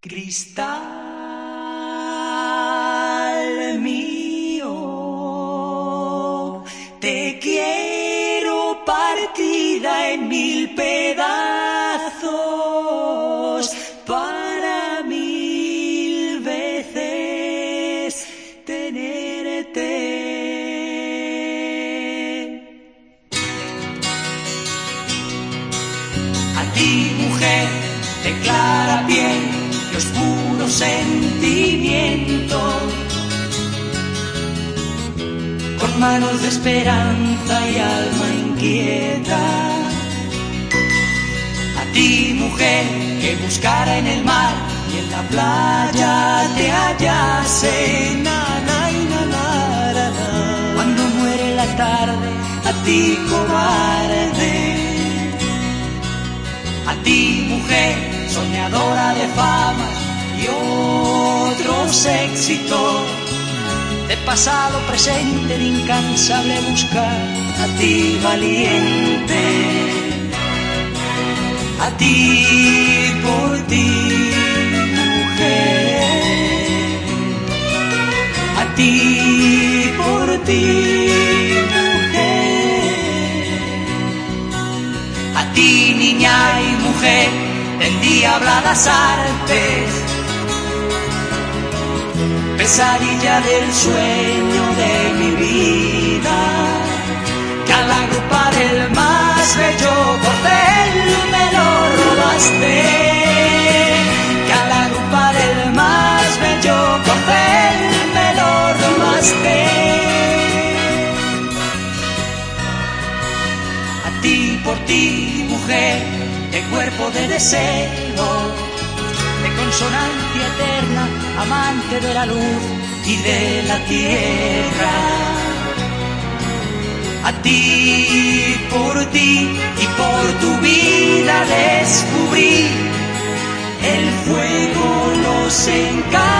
Cristal mío, te quiero partida en mil pedazos para mil veces tenerte. A ti, mujer, de clara y oscuro sentimiento, con manos de esperanza y alma inquieta. A ti, mujer, que buscara en el mar y en la playa te hallase. Cuando muere la tarde, a ti, cobarde. A ti, mujer, soñadora de fama y otros éxitos, de pasado, presente, de incansable buscar. A ti, valiente. A ti, por ti, mujer. A ti, por ti, endiabladas artes, pesadilla del sueño de mi vida, que al agrupar el más bello cordel me lo robaste, que al agrupar el más bello cordel me lo robaste. A ti, por ti, mujer, de cuerpo de deseo, de consonancia eterna, amante de la luz y de la tierra. A ti, por ti y por tu vida descubrí el fuego nos encanta